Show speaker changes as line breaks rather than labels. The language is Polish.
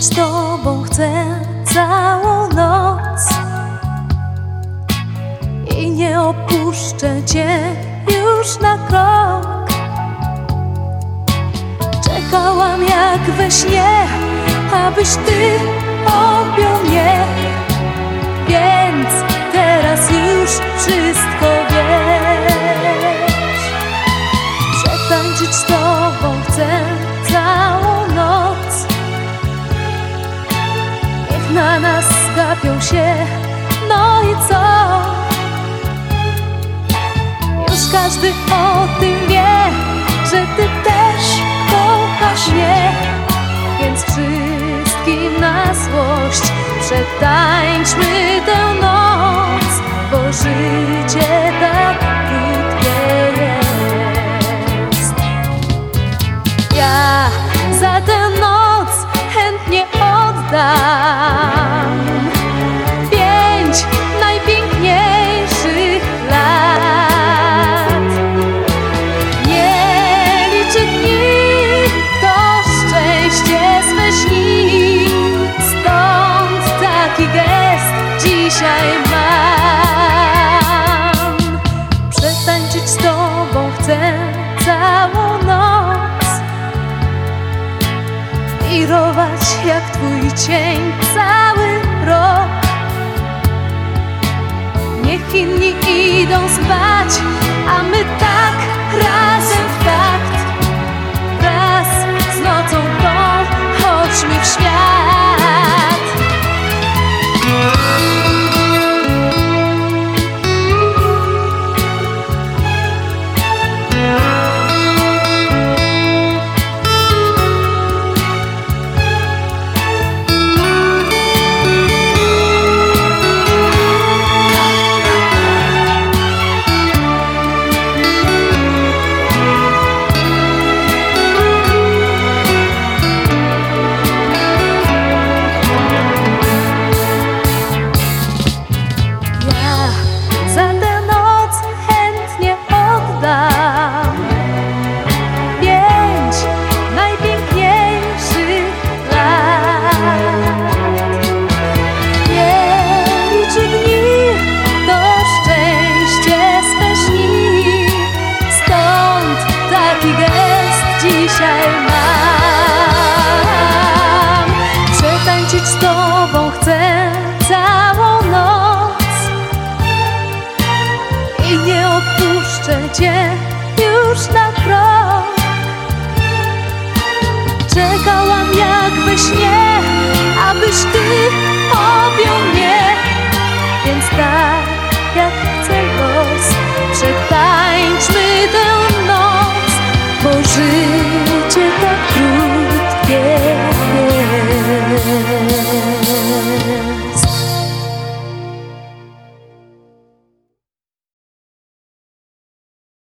Z Tobą chcę całą noc. I nie opuszczę Cię już na krok. Czekałam jak we śnie, abyś Ty objął mnie. Więc teraz już wszystko każdy o tym wie, że Ty też kochasz mnie. Więc wszystkim na złość przetańczmy tę noc Bo życie tak krótkie jest. Ja za tę noc chętnie oddam dzisiaj mam. Przetańczyć z Tobą chcę całą noc. Wirować jak Twój cień cały rok. Niech inni idą spać, a my tak razem Puszczę cię już na krok. Czekałam jak we śnie, abyś ty objął mnie, więc tak jak chce los, przetańczmy tę noc, bo żyję.